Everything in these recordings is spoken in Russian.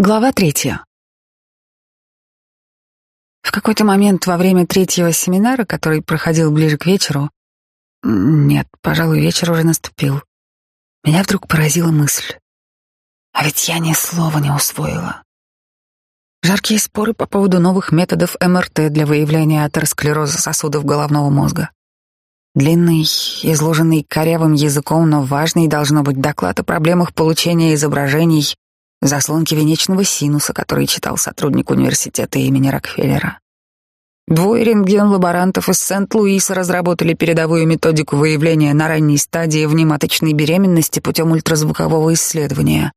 Глава третья. В какой-то момент во время третьего семинара, который проходил ближе к вечеру, нет, пожалуй, вечер уже наступил, меня вдруг поразила мысль. А ведь я ни слова не усвоила. Жаркие споры по поводу новых методов МРТ для выявления атеросклероза сосудов головного мозга. Длинный, изложенный корявым языком, но важный должно быть доклад о проблемах получения изображений заслонки венечного синуса, который читал сотрудник университета имени Рокфеллера. Двое рентген-лаборантов из Сент-Луиса разработали передовую методику выявления на ранней стадии внематочной беременности путем ультразвукового исследования.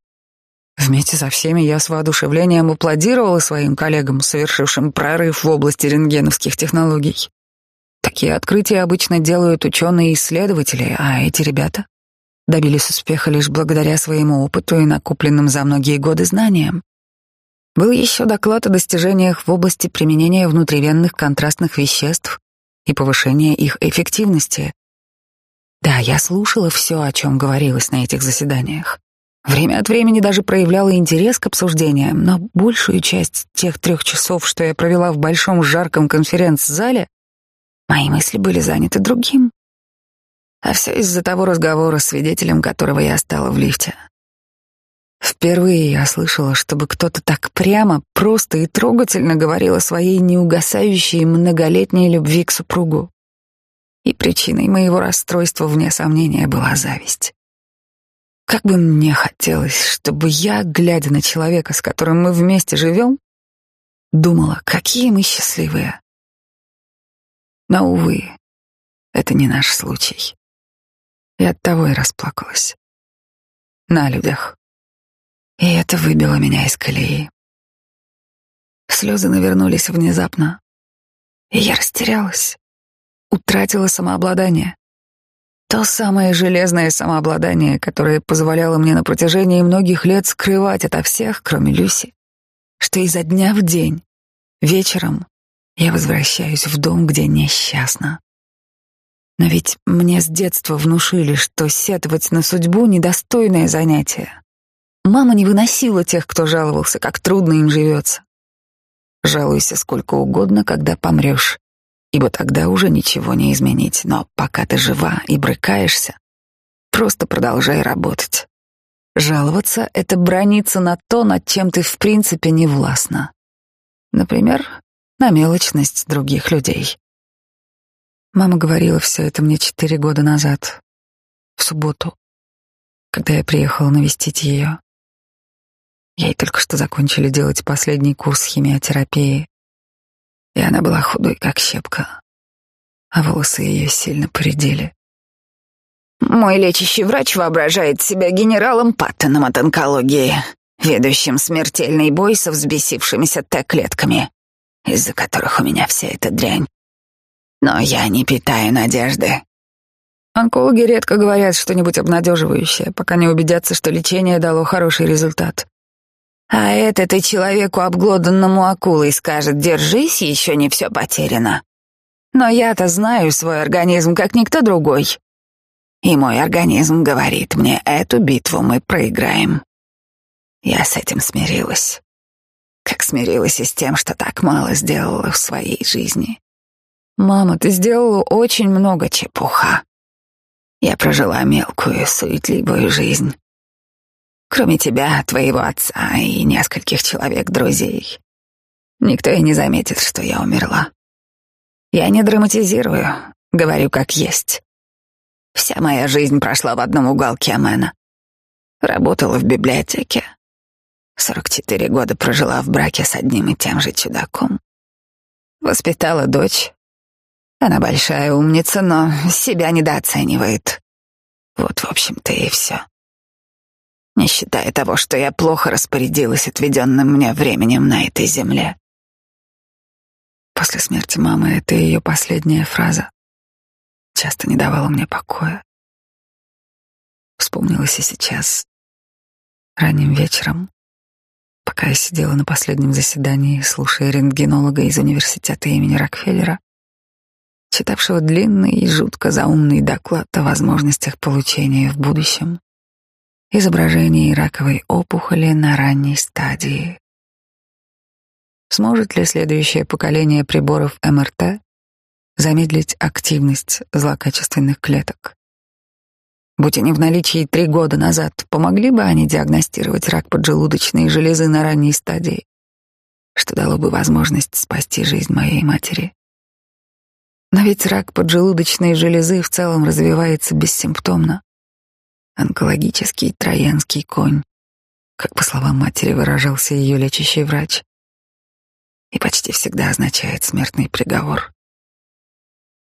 Вместе со всеми я с воодушевлением аплодировала своим коллегам, совершившим прорыв в области рентгеновских технологий. Такие открытия обычно делают ученые-исследователи, а эти ребята добились успеха лишь благодаря своему опыту и накопленным за многие годы знаниям. Был еще доклад о достижениях в области применения внутривенных контрастных веществ и повышения их эффективности. Да, я слушала все, о чем говорилось на этих заседаниях. Время от времени даже проявляла интерес к обсуждениям, но большую часть тех трех часов, что я провела в большом жарком конференц-зале, мои мысли были заняты другим. А все из-за того разговора, свидетелем которого я стала в лифте. Впервые я слышала, чтобы кто-то так прямо, просто и трогательно говорил о своей неугасающей многолетней любви к супругу. И причиной моего расстройства, вне сомнения, была зависть. Как бы мне хотелось, чтобы я, глядя на человека, с которым мы вместе живем, думала, какие мы счастливые. Но, увы, это не наш случай. И оттого и расплакалась. На людях. И это выбило меня из колеи. Слезы навернулись внезапно, и я растерялась, утратила самообладание. То самое железное самообладание, которое позволяло мне на протяжении многих лет скрывать ото всех, кроме Люси, что изо дня в день, вечером, я возвращаюсь в дом, где несчастна. Но ведь мне с детства внушили, что сетовать на судьбу — недостойное занятие. Мама не выносила тех, кто жаловался, как трудно им живется. Жалуйся сколько угодно, когда помрешь, ибо тогда уже ничего не изменить. Но пока ты жива и брыкаешься, просто продолжай работать. Жаловаться — это брониться на то, над чем ты в принципе не властна. Например, на мелочность других людей. Мама говорила все это мне четыре года назад, в субботу, когда я приехала навестить ее. Ей только что закончили делать последний курс химиотерапии, и она была худой, как щепка, а волосы ее сильно поредели. Мой лечащий врач воображает себя генералом Паттоном от онкологии, ведущим смертельный бой со взбесившимися Т-клетками, из-за которых у меня вся эта дрянь. Но я не питаю надежды. Онкологи редко говорят что-нибудь обнадеживающее, пока не убедятся, что лечение дало хороший результат. А этот и человеку, обглоданному акулой, скажет, держись, еще не все потеряно. Но я-то знаю свой организм, как никто другой. И мой организм говорит мне, эту битву мы проиграем. Я с этим смирилась. Как смирилась и с тем, что так мало сделала в своей жизни. Мама, ты сделала очень много чепуха. Я прожила мелкую, суетливую жизнь. Кроме тебя, твоего отца и нескольких человек-друзей. Никто и не заметит, что я умерла. Я не драматизирую, говорю как есть. Вся моя жизнь прошла в одном уголке Мэна. Работала в библиотеке. 44 года прожила в браке с одним и тем же чудаком. Воспитала дочь, она большая умница, но себя недооценивает. Вот, в общем-то, и все. Не считая того, что я плохо распорядилась отведенным мне временем на этой земле. После смерти мамы это ее последняя фраза. Часто не давала мне покоя. Вспомнилась и сейчас, ранним вечером, пока я сидела на последнем заседании, слушая рентгенолога из университета имени Рокфеллера, читавшего длинный и жутко заумный доклад о возможностях получения в будущем изображений раковой опухоли на ранней стадии. Сможет ли следующее поколение приборов МРТ замедлить активность злокачественных клеток? Будь они в наличии три года назад, помогли бы они диагностировать рак поджелудочной железы на ранней стадии, что дало бы возможность спасти жизнь моей матери. Но ведь рак поджелудочной железы в целом развивается бессимптомно. Онкологический троянский конь, как по словам матери выражался ее лечащий врач, и почти всегда означает смертный приговор.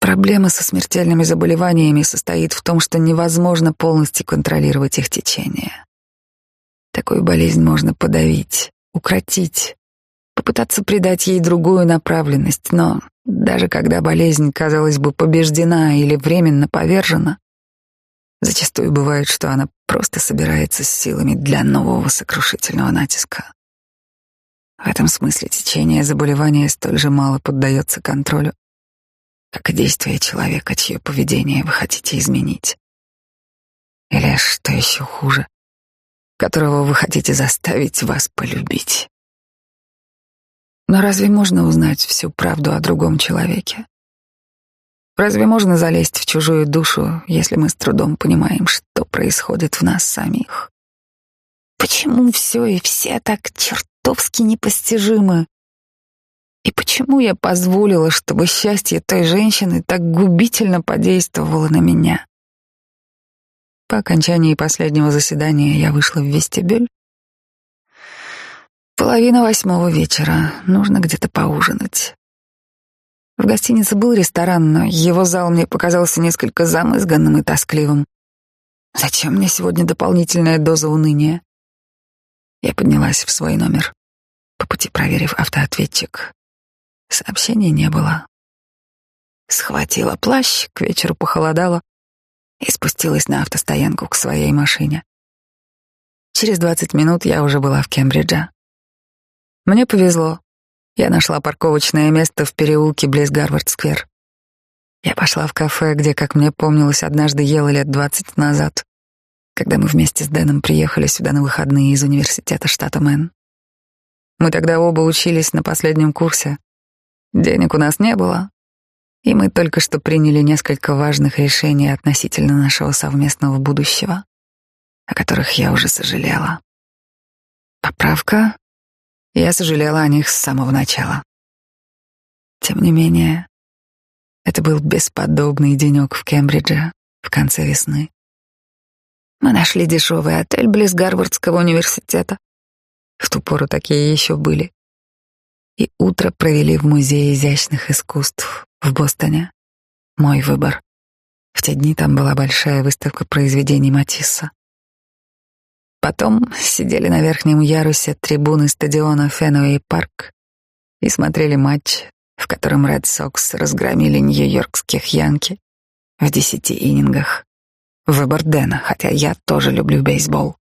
Проблема со смертельными заболеваниями состоит в том, что невозможно полностью контролировать их течение. Такую болезнь можно подавить, укротить, попытаться придать ей другую направленность, но даже когда болезнь, казалось бы, побеждена или временно повержена, зачастую бывает, что она просто собирается с силами для нового сокрушительного натиска. В этом смысле течение заболевания столь же мало поддается контролю, как и действие человека, чье поведение вы хотите изменить. Или, что еще хуже, которого вы хотите заставить вас полюбить. Но разве можно узнать всю правду о другом человеке? Разве можно залезть в чужую душу, если мы с трудом понимаем, что происходит в нас самих? Почему все и все так чертовски непостижимы? И почему я позволила, чтобы счастье той женщины так губительно подействовало на меня? По окончании последнего заседания я вышла в вестибюль Половина восьмого вечера. Нужно где-то поужинать. В гостинице был ресторан, но его зал мне показался несколько замызганным и тоскливым. Зачем мне сегодня дополнительная доза уныния? Я поднялась в свой номер, по пути проверив автоответчик. Сообщений не было. Схватила плащ, к вечеру похолодало и спустилась на автостоянку к своей машине. Через двадцать минут я уже была в Кембридже. Мне повезло. Я нашла парковочное место в переулке близ Гарвард-сквер. Я пошла в кафе, где, как мне помнилось, однажды ела лет двадцать назад, когда мы вместе с Дэном приехали сюда на выходные из университета штата Мэн. Мы тогда оба учились на последнем курсе. Денег у нас не было, и мы только что приняли несколько важных решений относительно нашего совместного будущего, о которых я уже сожалела. Поправка я сожалела о них с самого начала. Тем не менее, это был бесподобный денек в Кембридже в конце весны. Мы нашли дешевый отель близ Гарвардского университета. В ту пору такие еще были. И утро провели в Музее изящных искусств в Бостоне. Мой выбор. В те дни там была большая выставка произведений Матисса. Потом сидели на верхнем ярусе трибуны стадиона Фенуэй Парк и смотрели матч, в котором Ред Сокс разгромили нью-йоркских Янки в десяти иннингах. Выбор Дэна, хотя я тоже люблю бейсбол.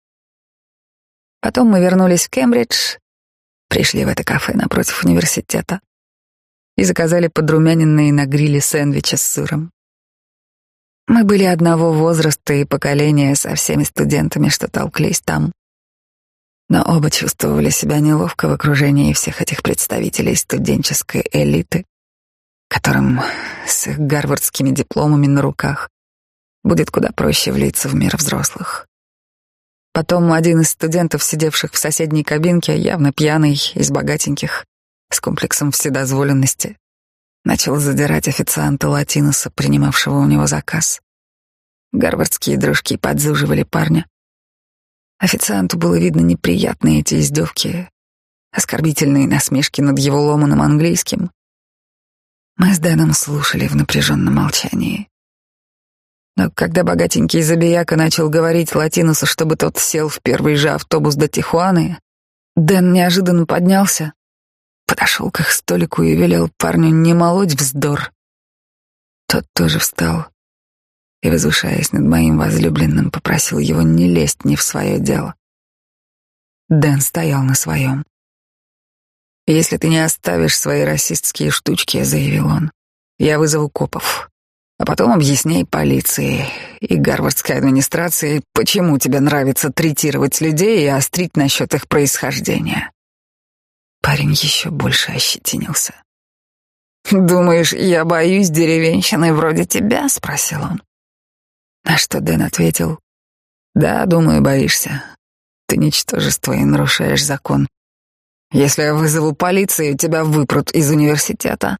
Потом мы вернулись в Кембридж, пришли в это кафе напротив университета и заказали подрумяненные на гриле сэндвичи с сыром. Мы были одного возраста и поколения со всеми студентами, что толклись там. Но оба чувствовали себя неловко в окружении всех этих представителей студенческой элиты, которым с их гарвардскими дипломами на руках будет куда проще влиться в мир взрослых. Потом один из студентов, сидевших в соседней кабинке, явно пьяный, из богатеньких, с комплексом вседозволенности, начал задирать официанта Латиноса, принимавшего у него заказ. Гарвардские дружки подзуживали парня. Официанту было видно неприятные эти издевки, оскорбительные насмешки над его ломаным английским. Мы с Дэном слушали в напряженном молчании. Но когда богатенький забияка начал говорить Латинусу, чтобы тот сел в первый же автобус до Тихуаны, Дэн неожиданно поднялся, подошел к их столику и велел парню не молоть вздор. Тот тоже встал и, возвышаясь над моим возлюбленным, попросил его не лезть не в свое дело. Дэн стоял на своем. «Если ты не оставишь свои расистские штучки», — заявил он, — «я вызову копов. А потом объясняй полиции и гарвардской администрации, почему тебе нравится третировать людей и острить насчет их происхождения. Парень еще больше ощетинился. «Думаешь, я боюсь деревенщины вроде тебя?» — спросил он. На что Дэн ответил, «Да, думаю, боишься. Ты ничтожество и нарушаешь закон. Если я вызову полицию, тебя выпрут из университета.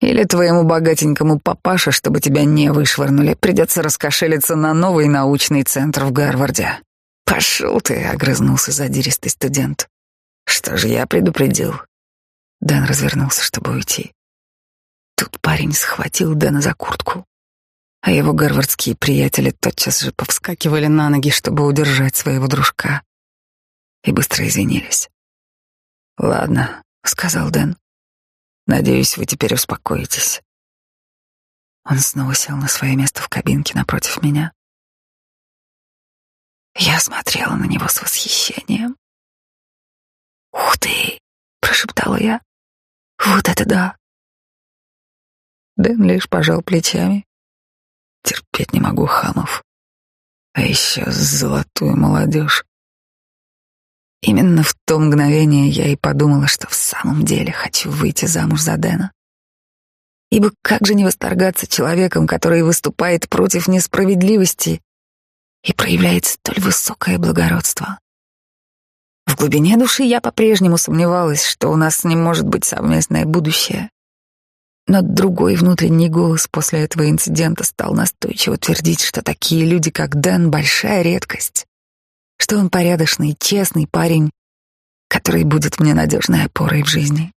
Или твоему богатенькому папаше, чтобы тебя не вышвырнули, придется раскошелиться на новый научный центр в Гарварде. Пошел ты, огрызнулся задиристый студент. Что же я предупредил? Дэн развернулся, чтобы уйти. Тут парень схватил Дэна за куртку, а его гарвардские приятели тотчас же повскакивали на ноги, чтобы удержать своего дружка, и быстро извинились. «Ладно», — сказал Дэн. «Надеюсь, вы теперь успокоитесь». Он снова сел на свое место в кабинке напротив меня. Я смотрела на него с восхищением. «Ух ты!» — прошептала я. «Вот это да!» Дэн лишь пожал плечами. Терпеть не могу хамов. А еще золотую молодежь. Именно в то мгновение я и подумала, что в самом деле хочу выйти замуж за Дэна. Ибо как же не восторгаться человеком, который выступает против несправедливости и проявляет столь высокое благородство? В глубине души я по-прежнему сомневалась, что у нас ним может быть совместное будущее. Но другой внутренний голос после этого инцидента стал настойчиво твердить, что такие люди, как Дэн, большая редкость, что он порядочный, честный парень, который будет мне надежной опорой в жизни.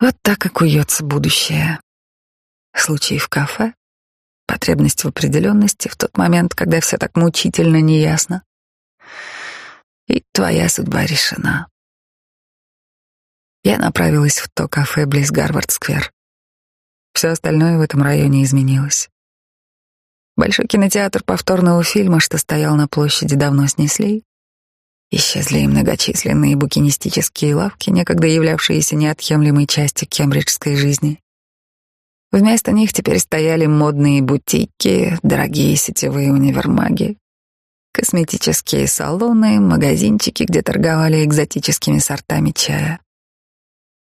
Вот так и куется будущее. Случай в кафе, потребность в определенности в тот момент, когда все так мучительно неясно. И твоя судьба решена. Я направилась в то кафе близ Гарвард-сквер. Все остальное в этом районе изменилось. Большой кинотеатр повторного фильма, что стоял на площади, давно снесли. Исчезли и многочисленные букинистические лавки, некогда являвшиеся неотъемлемой частью кембриджской жизни. Вместо них теперь стояли модные бутики, дорогие сетевые универмаги, косметические салоны, магазинчики, где торговали экзотическими сортами чая.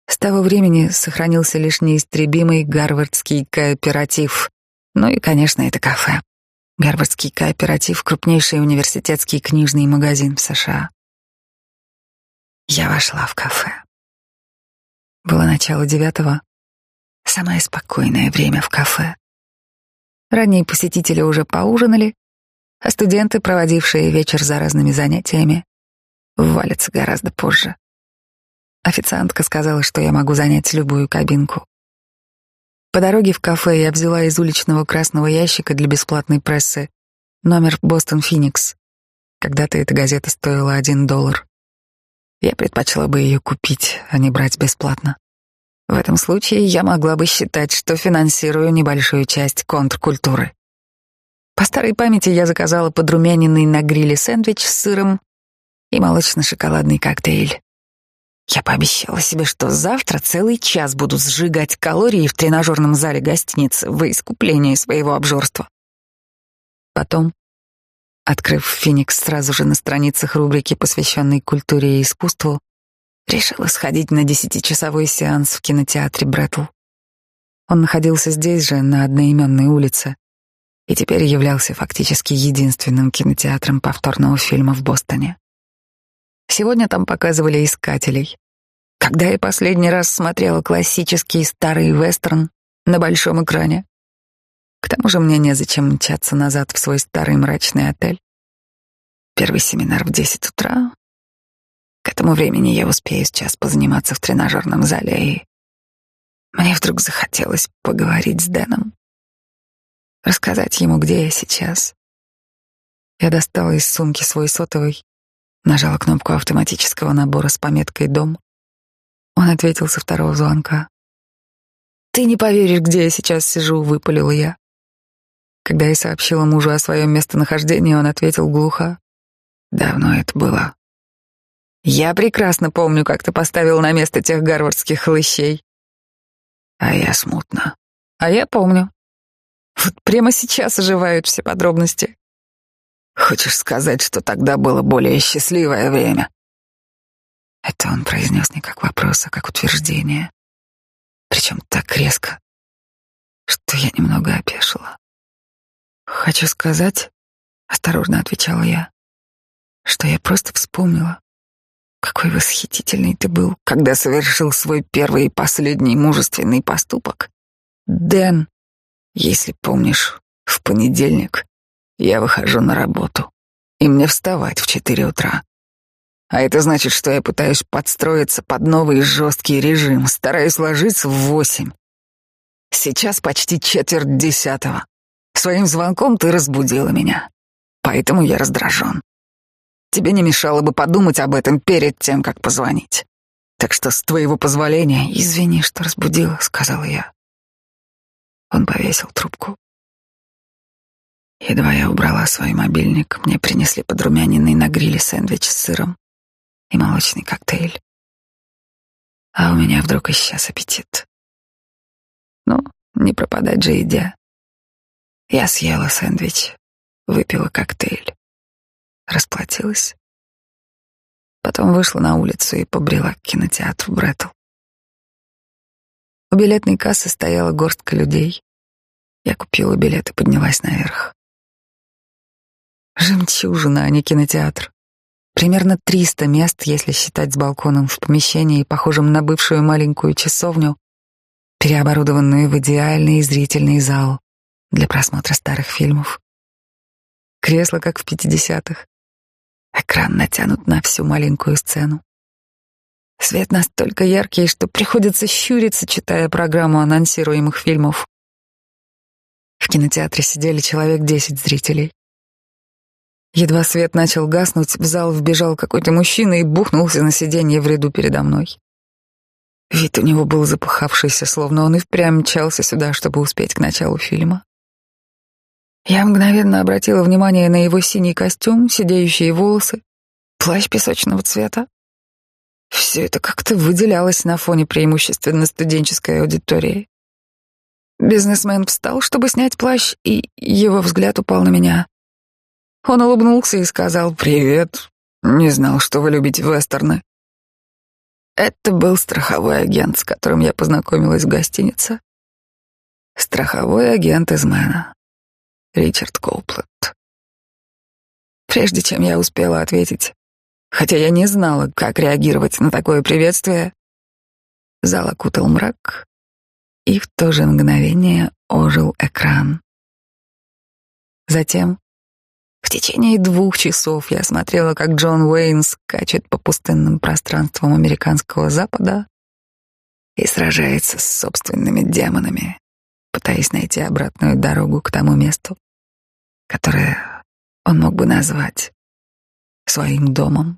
С того времени сохранился лишь неистребимый гарвардский кооператив. Ну и, конечно, это кафе. Гарвардский кооператив — крупнейший университетский книжный магазин в США. Я вошла в кафе. Было начало девятого. Самое спокойное время в кафе. Ранние посетители уже поужинали, а студенты, проводившие вечер за разными занятиями, валятся гораздо позже. Официантка сказала, что я могу занять любую кабинку. По дороге в кафе я взяла из уличного красного ящика для бесплатной прессы номер «Бостон Феникс». Когда-то эта газета стоила один доллар. Я предпочла бы ее купить, а не брать бесплатно. В этом случае я могла бы считать, что финансирую небольшую часть контркультуры. По старой памяти я заказала подрумяненный на гриле сэндвич с сыром и молочно-шоколадный коктейль. Я пообещала себе, что завтра целый час буду сжигать калории в тренажерном зале гостиницы во искупление своего обжорства. Потом, открыв «Феникс» сразу же на страницах рубрики, посвященной культуре и искусству, решила сходить на десятичасовой сеанс в кинотеатре Бреттл. Он находился здесь же, на одноименной улице, и теперь являлся фактически единственным кинотеатром повторного фильма в Бостоне. Сегодня там показывали «Искателей». Когда я последний раз смотрела классический старый вестерн на большом экране? К тому же мне незачем мчаться назад в свой старый мрачный отель. Первый семинар в десять утра. К этому времени я успею сейчас позаниматься в тренажерном зале, и мне вдруг захотелось поговорить с Дэном. Рассказать ему, где я сейчас. Я достала из сумки свой сотовый Нажала кнопку автоматического набора с пометкой «Дом». Он ответил со второго звонка. «Ты не поверишь, где я сейчас сижу», — выпалила я. Когда я сообщила мужу о своем местонахождении, он ответил глухо. «Давно это было». «Я прекрасно помню, как ты поставил на место тех гарвардских хлыщей». «А я смутно». «А я помню. Вот прямо сейчас оживают все подробности. Хочешь сказать, что тогда было более счастливое время? Это он произнес не как вопрос, а как утверждение. Причем так резко, что я немного опешила. Хочу сказать, осторожно отвечала я, что я просто вспомнила, какой восхитительный ты был, когда совершил свой первый и последний мужественный поступок. Дэн, если помнишь, в понедельник я выхожу на работу, и мне вставать в четыре утра. А это значит, что я пытаюсь подстроиться под новый жесткий режим, стараюсь ложиться в восемь. Сейчас почти четверть десятого. Своим звонком ты разбудила меня, поэтому я раздражен. Тебе не мешало бы подумать об этом перед тем, как позвонить. Так что, с твоего позволения, извини, что разбудила, сказала я. Он повесил трубку. Едва я убрала свой мобильник, мне принесли подрумяненный на гриле сэндвич с сыром и молочный коктейль. А у меня вдруг исчез аппетит. Ну, не пропадать же еде. Я съела сэндвич, выпила коктейль, расплатилась. Потом вышла на улицу и побрела к кинотеатру Бреттл. У билетной кассы стояла горстка людей. Я купила билет и поднялась наверх. Жемчужина, а не кинотеатр. Примерно 300 мест, если считать с балконом в помещении, похожем на бывшую маленькую часовню, переоборудованную в идеальный зрительный зал для просмотра старых фильмов. Кресло, как в 50-х. Экран натянут на всю маленькую сцену. Свет настолько яркий, что приходится щуриться, читая программу анонсируемых фильмов. В кинотеатре сидели человек десять зрителей. Едва свет начал гаснуть, в зал вбежал какой-то мужчина и бухнулся на сиденье в ряду передо мной. Вид у него был запыхавшийся, словно он и впрямь мчался сюда, чтобы успеть к началу фильма. Я мгновенно обратила внимание на его синий костюм, сидеющие волосы, плащ песочного цвета. Все это как-то выделялось на фоне преимущественно студенческой аудитории. Бизнесмен встал, чтобы снять плащ, и его взгляд упал на меня. Он улыбнулся и сказал «Привет. Не знал, что вы любите вестерны». Это был страховой агент, с которым я познакомилась в гостинице. Страховой агент из Мэна. Ричард Коупленд. Прежде чем я успела ответить, хотя я не знала, как реагировать на такое приветствие, зал окутал мрак, и в то же мгновение ожил экран. Затем в течение двух часов я смотрела, как Джон Уэйн скачет по пустынным пространствам американского запада и сражается с собственными демонами, пытаясь найти обратную дорогу к тому месту, которое он мог бы назвать своим домом.